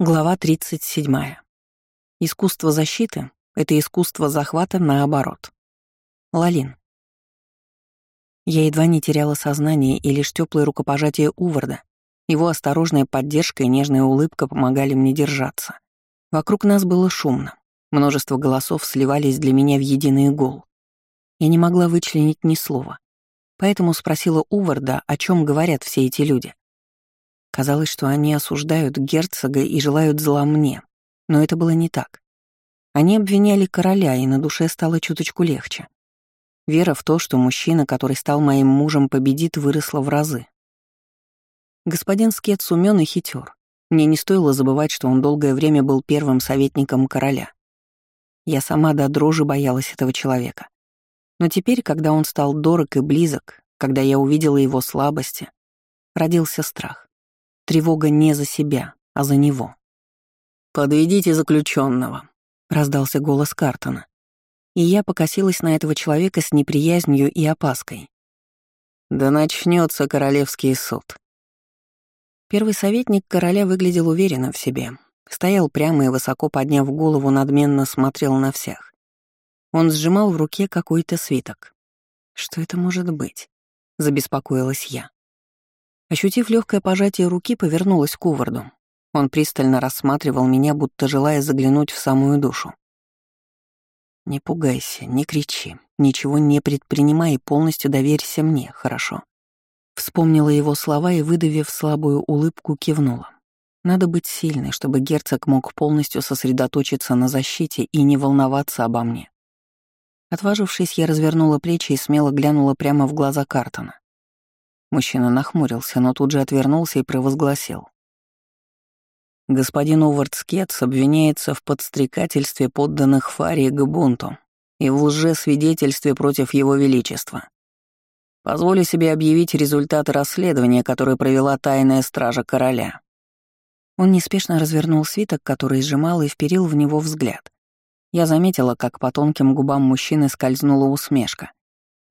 Глава 37. Искусство защиты — это искусство захвата наоборот. Лалин. Я едва не теряла сознание, и лишь теплое рукопожатие Уварда, его осторожная поддержка и нежная улыбка помогали мне держаться. Вокруг нас было шумно. Множество голосов сливались для меня в единый гул. Я не могла вычленить ни слова. Поэтому спросила Уварда, о чем говорят все эти люди. Казалось, что они осуждают герцога и желают зла мне, но это было не так. Они обвиняли короля, и на душе стало чуточку легче. Вера в то, что мужчина, который стал моим мужем, победит, выросла в разы. Господин Скетс умен и хитер. Мне не стоило забывать, что он долгое время был первым советником короля. Я сама до дрожи боялась этого человека. Но теперь, когда он стал дорог и близок, когда я увидела его слабости, родился страх. Тревога не за себя, а за него. «Подведите заключенного, раздался голос Картона. И я покосилась на этого человека с неприязнью и опаской. «Да начнется королевский суд». Первый советник короля выглядел уверенно в себе. Стоял прямо и высоко подняв голову, надменно смотрел на всех. Он сжимал в руке какой-то свиток. «Что это может быть?» — забеспокоилась я. Ощутив легкое пожатие руки, повернулась к Уварду. Он пристально рассматривал меня, будто желая заглянуть в самую душу. «Не пугайся, не кричи, ничего не предпринимай и полностью доверься мне, хорошо?» Вспомнила его слова и, выдавив слабую улыбку, кивнула. Надо быть сильной, чтобы герцог мог полностью сосредоточиться на защите и не волноваться обо мне. Отважившись, я развернула плечи и смело глянула прямо в глаза Картона. Мужчина нахмурился, но тут же отвернулся и провозгласил. Господин Увард Скетс обвиняется в подстрекательстве подданных Фарии к бунту и в лжесвидетельстве против его величества. Позволю себе объявить результаты расследования, которое провела тайная стража короля. Он неспешно развернул свиток, который сжимал, и вперил в него взгляд. Я заметила, как по тонким губам мужчины скользнула усмешка,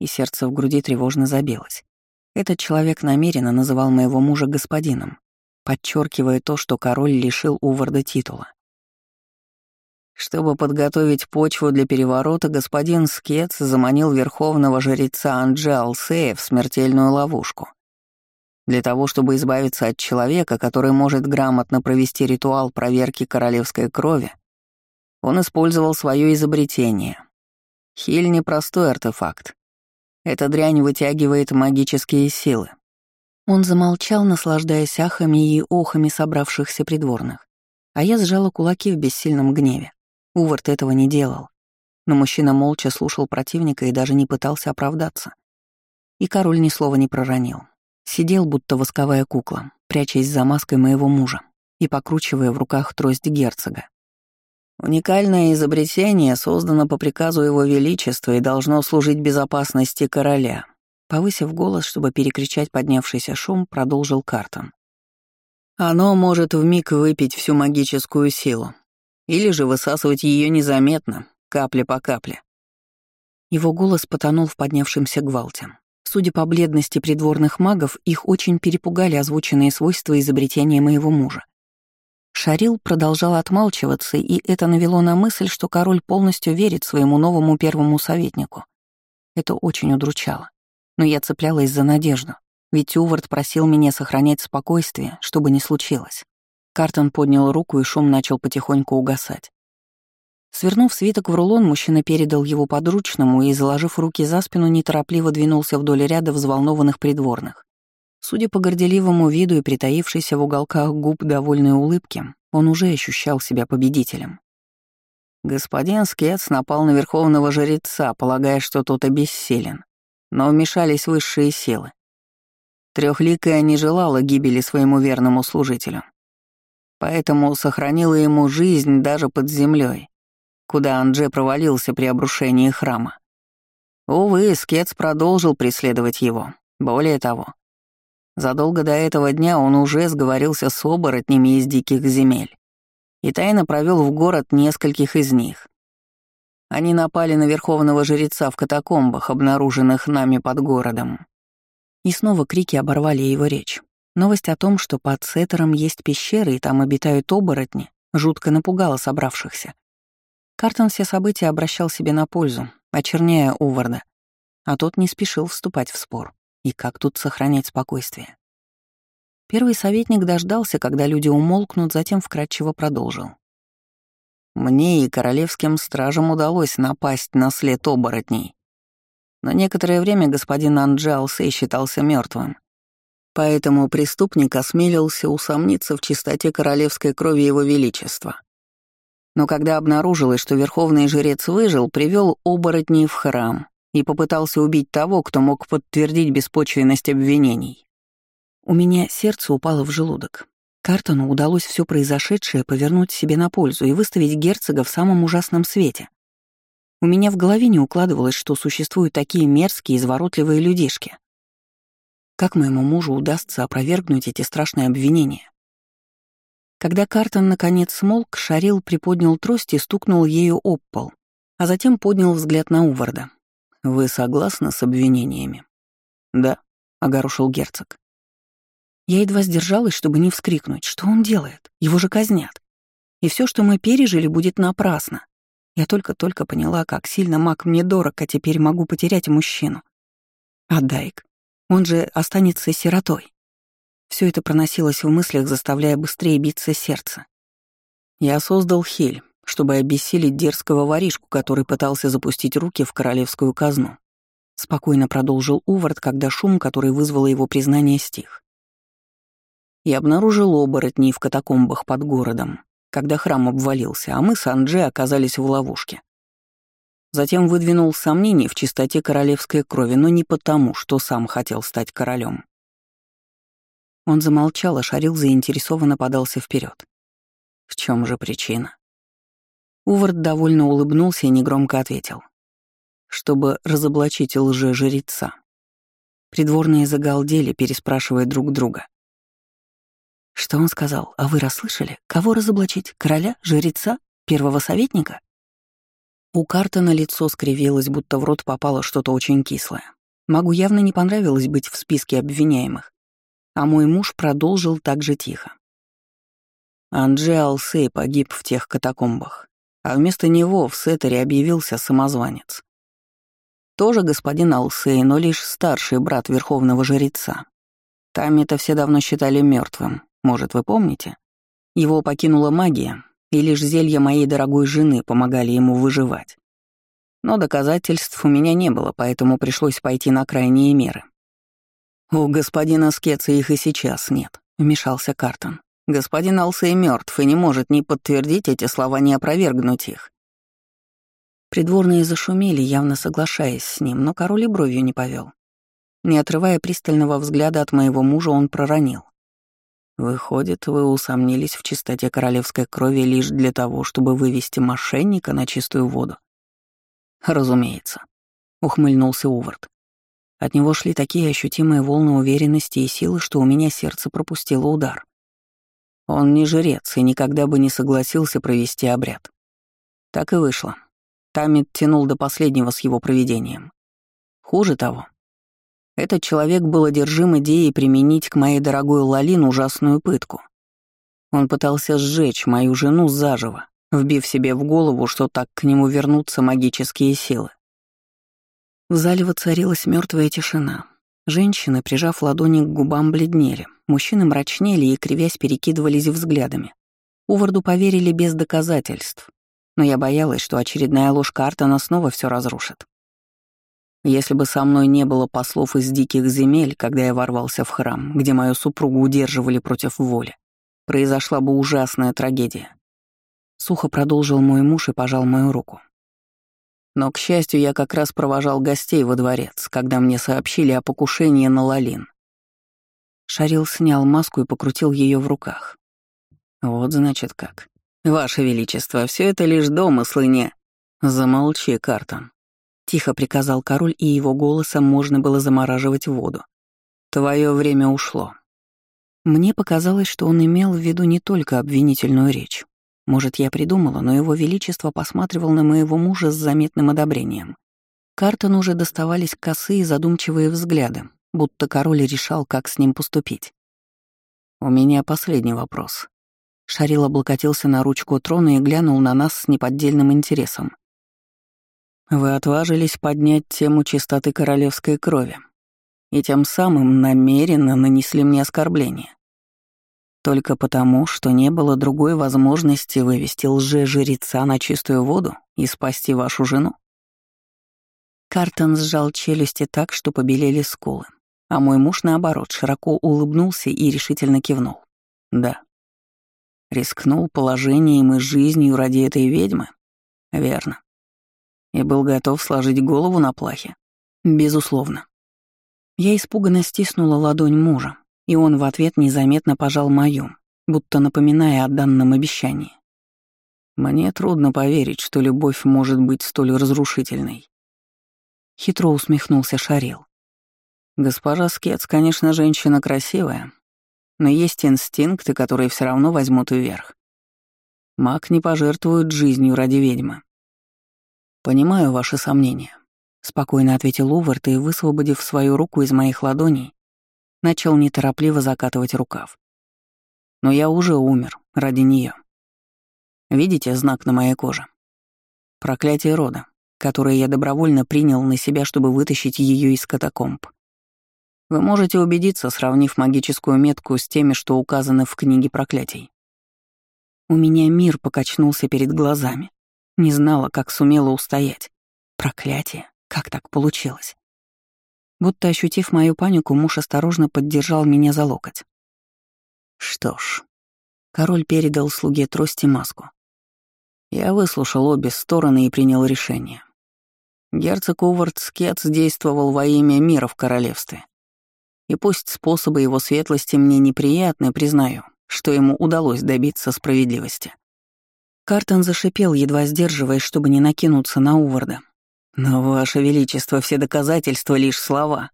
и сердце в груди тревожно забилось. Этот человек намеренно называл моего мужа господином, подчеркивая то, что король лишил Уварда титула. Чтобы подготовить почву для переворота, господин Скетс заманил верховного жреца Анджи Алсея в смертельную ловушку. Для того, чтобы избавиться от человека, который может грамотно провести ритуал проверки королевской крови, он использовал свое изобретение. Хиль — непростой артефакт, эта дрянь вытягивает магические силы. Он замолчал, наслаждаясь ахами и охами собравшихся придворных. А я сжала кулаки в бессильном гневе. Увард этого не делал. Но мужчина молча слушал противника и даже не пытался оправдаться. И король ни слова не проронил. Сидел, будто восковая кукла, прячась за маской моего мужа и покручивая в руках трость герцога. Уникальное изобретение создано по приказу Его Величества и должно служить безопасности короля. Повысив голос, чтобы перекричать поднявшийся шум, продолжил Картон. Оно может вмиг выпить всю магическую силу, или же высасывать ее незаметно, капля по капле. Его голос потонул в поднявшемся гвалте. Судя по бледности придворных магов, их очень перепугали озвученные свойства изобретения моего мужа. Шарил продолжал отмалчиваться, и это навело на мысль, что король полностью верит своему новому первому советнику. Это очень удручало. Но я цеплялась за надежду, ведь Увард просил меня сохранять спокойствие, чтобы не случилось. Картон поднял руку, и шум начал потихоньку угасать. Свернув свиток в рулон, мужчина передал его подручному и, заложив руки за спину, неторопливо двинулся вдоль ряда взволнованных придворных. Судя по горделивому виду и притаившейся в уголках губ довольной улыбки, он уже ощущал себя победителем. Господин Скетс напал на верховного жреца, полагая, что тот обессилен, но вмешались высшие силы. Трехликая не желала гибели своему верному служителю, поэтому сохранила ему жизнь даже под землей, куда Андже провалился при обрушении храма. Увы, Скетс продолжил преследовать его. Более того, Задолго до этого дня он уже сговорился с оборотнями из диких земель и тайно провел в город нескольких из них. Они напали на верховного жреца в катакомбах, обнаруженных нами под городом. И снова крики оборвали его речь. Новость о том, что под Сеттером есть пещеры и там обитают оборотни, жутко напугала собравшихся. Картон все события обращал себе на пользу, очерняя Уварда, а тот не спешил вступать в спор. И как тут сохранять спокойствие? Первый советник дождался, когда люди умолкнут, затем вкратчиво продолжил. Мне и королевским стражам удалось напасть на след оборотней. Но некоторое время господин Анджалсей считался мертвым. Поэтому преступник осмелился усомниться в чистоте королевской крови его величества. Но когда обнаружилось, что верховный жрец выжил, привел оборотней в храм и попытался убить того, кто мог подтвердить беспочвенность обвинений. У меня сердце упало в желудок. Картону удалось все произошедшее повернуть себе на пользу и выставить герцога в самом ужасном свете. У меня в голове не укладывалось, что существуют такие мерзкие, изворотливые людишки. Как моему мужу удастся опровергнуть эти страшные обвинения? Когда Картон наконец смолк, Шарил приподнял трость и стукнул ею об пол, а затем поднял взгляд на Уварда. «Вы согласны с обвинениями?» «Да», — огорошил герцог. Я едва сдержалась, чтобы не вскрикнуть. Что он делает? Его же казнят. И все, что мы пережили, будет напрасно. Я только-только поняла, как сильно маг мне дорог, а теперь могу потерять мужчину. А Дайк, он же останется сиротой. Все это проносилось в мыслях, заставляя быстрее биться сердце. Я создал Хель, чтобы обессилить дерзкого воришку, который пытался запустить руки в королевскую казну. Спокойно продолжил Увард, когда шум, который вызвало его признание, стих и обнаружил оборотней в катакомбах под городом, когда храм обвалился, а мы с Анджи оказались в ловушке. Затем выдвинул сомнения в чистоте королевской крови, но не потому, что сам хотел стать королем. Он замолчал, а Шарил заинтересованно подался вперед. В чем же причина? Увард довольно улыбнулся и негромко ответил. Чтобы разоблачить лже-жреца. Придворные загалдели, переспрашивая друг друга. Что он сказал? А вы расслышали? Кого разоблачить? Короля? Жреца? Первого советника? У Картона лицо скривилось, будто в рот попало что-то очень кислое. Магу явно не понравилось быть в списке обвиняемых. А мой муж продолжил так же тихо. Анджи Алсей погиб в тех катакомбах, а вместо него в Сеттере объявился самозванец. Тоже господин Алсей, но лишь старший брат верховного жреца. Там это все давно считали мертвым, может, вы помните? Его покинула магия, и лишь зелья моей дорогой жены помогали ему выживать. Но доказательств у меня не было, поэтому пришлось пойти на крайние меры. «У господина Скетса их и сейчас нет», — вмешался Картон. «Господин Алсей мертв и не может ни подтвердить эти слова, ни опровергнуть их». Придворные зашумели, явно соглашаясь с ним, но король и бровью не повел. Не отрывая пристального взгляда от моего мужа, он проронил. Выходит, вы усомнились в чистоте королевской крови лишь для того, чтобы вывести мошенника на чистую воду? Разумеется, ухмыльнулся Увард. От него шли такие ощутимые волны уверенности и силы, что у меня сердце пропустило удар. Он не жрец и никогда бы не согласился провести обряд. Так и вышло. Тамит тянул до последнего с его проведением. Хуже того, этот человек был одержим идеей применить к моей дорогой Лалин ужасную пытку. Он пытался сжечь мою жену заживо, вбив себе в голову, что так к нему вернутся магические силы. В зале воцарилась мертвая тишина. Женщины, прижав ладони к губам, бледнели, мужчины мрачнели и, кривясь, перекидывались взглядами. Уварду поверили без доказательств, но я боялась, что очередная ложь Картона снова все разрушит. Если бы со мной не было послов из диких земель, когда я ворвался в храм, где мою супругу удерживали против воли, произошла бы ужасная трагедия. Сухо продолжил мой муж и пожал мою руку. Но, к счастью, я как раз провожал гостей во дворец, когда мне сообщили о покушении на Лалин. Шарил снял маску и покрутил ее в руках. Вот значит как. Ваше Величество, все это лишь домыслы не... Замолчи, Картон. Тихо приказал король, и его голосом можно было замораживать воду. «Твое время ушло». Мне показалось, что он имел в виду не только обвинительную речь. Может, я придумала, но его величество посматривал на моего мужа с заметным одобрением. Картон уже доставались косые задумчивые взгляды, будто король решал, как с ним поступить. «У меня последний вопрос». Шарил облокотился на ручку трона и глянул на нас с неподдельным интересом. «Вы отважились поднять тему чистоты королевской крови и тем самым намеренно нанесли мне оскорбление. Только потому, что не было другой возможности вывести лже-жреца на чистую воду и спасти вашу жену. Картон сжал челюсти так, что побелели скулы, а мой муж, наоборот, широко улыбнулся и решительно кивнул. Да. Рискнул положением и жизнью ради этой ведьмы? Верно. И был готов сложить голову на плахе? Безусловно. Я испуганно стиснула ладонь мужа, и он в ответ незаметно пожал мою, будто напоминая о данном обещании. Мне трудно поверить, что любовь может быть столь разрушительной. Хитро усмехнулся Шарил. Госпожа Скетс, конечно, женщина красивая, но есть инстинкты, которые все равно возьмут вверх. Маг не пожертвует жизнью ради ведьмы. Понимаю ваши сомнения, спокойно ответил Увард и, высвободив свою руку из моих ладоней, начал неторопливо закатывать рукав. Но я уже умер ради нее. Видите знак на моей коже? Проклятие рода, которое я добровольно принял на себя, чтобы вытащить ее из катакомб. Вы можете убедиться, сравнив магическую метку с теми, что указаны в книге проклятий. У меня мир покачнулся перед глазами. Не знала, как сумела устоять. Проклятие. Как так получилось? Будто ощутив мою панику, муж осторожно поддержал меня за локоть. Что ж, король передал слуге трости маску. Я выслушал обе стороны и принял решение. Герцог Увард Скетс действовал во имя мира в королевстве. И пусть способы его светлости мне неприятны, признаю, что ему удалось добиться справедливости. Картон зашипел, едва сдерживаясь, чтобы не накинуться на Уварда. Но, Ваше Величество, все доказательства — лишь слова.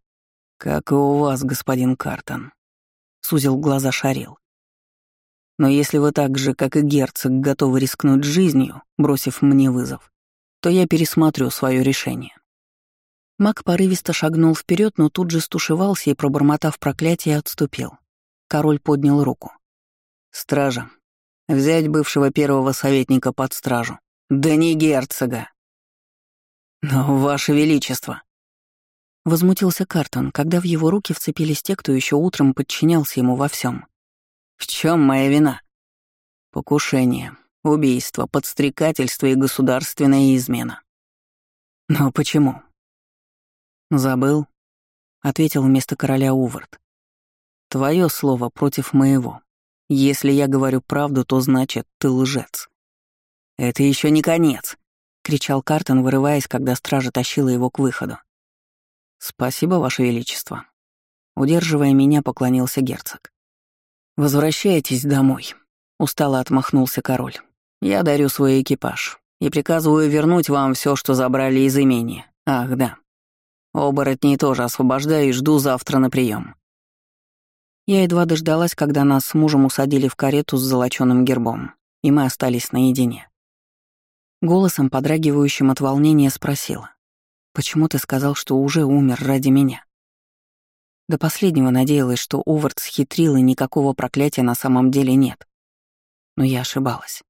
Как и у вас, господин Картон. Сузил глаза Шарил. Но если вы так же, как и герцог, готовы рискнуть жизнью, бросив мне вызов, то я пересмотрю свое решение. Маг порывисто шагнул вперед, но тут же стушевался и, пробормотав проклятие, отступил. Король поднял руку. «Стража. Взять бывшего первого советника под стражу. Да не герцога!» «Но, Ваше Величество!» Возмутился Картон, когда в его руки вцепились те, кто еще утром подчинялся ему во всем. «В чем моя вина?» «Покушение, убийство, подстрекательство и государственная измена». «Но почему?» «Забыл», — ответил вместо короля Увард. «Твое слово против моего. Если я говорю правду, то значит, ты лжец». «Это еще не конец», — кричал Картон, вырываясь, когда стража тащила его к выходу. «Спасибо, Ваше Величество». Удерживая меня, поклонился герцог. «Возвращайтесь домой», — устало отмахнулся король. «Я дарю свой экипаж и приказываю вернуть вам все, что забрали из имения. Ах, да. Оборотней тоже освобождаю и жду завтра на прием. Я едва дождалась, когда нас с мужем усадили в карету с золочёным гербом, и мы остались наедине. Голосом, подрагивающим от волнения, спросила. «Почему ты сказал, что уже умер ради меня?» До последнего надеялась, что Увард схитрил и никакого проклятия на самом деле нет. Но я ошибалась.